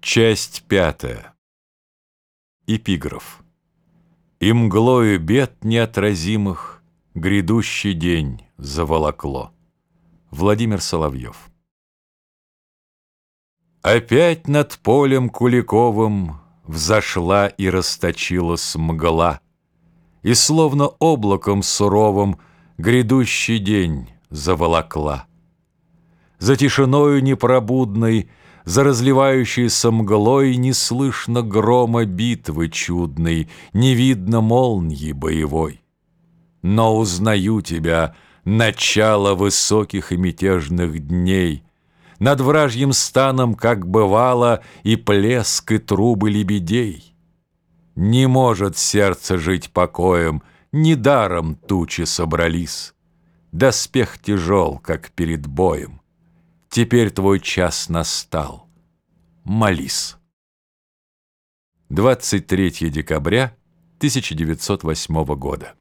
Часть пятая. Эпиграф. И мглою бед неотразимых Грядущий день заволокло. Владимир Соловьев. Опять над полем Куликовым Взошла и расточилась мгла, И словно облаком суровым Грядущий день заволокла. За тишиною непробудной за разливающейся мглой Не слышно грома битвы чудной, Не видно молнии боевой. Но узнаю тебя, начало высоких и мятежных дней, Над вражьим станом, как бывало, И плеск, и трубы лебедей. Не может сердце жить покоем, Недаром тучи собрались. Доспех тяжел, как перед боем. Теперь твой час настал. Молись. 23 декабря 1908 года.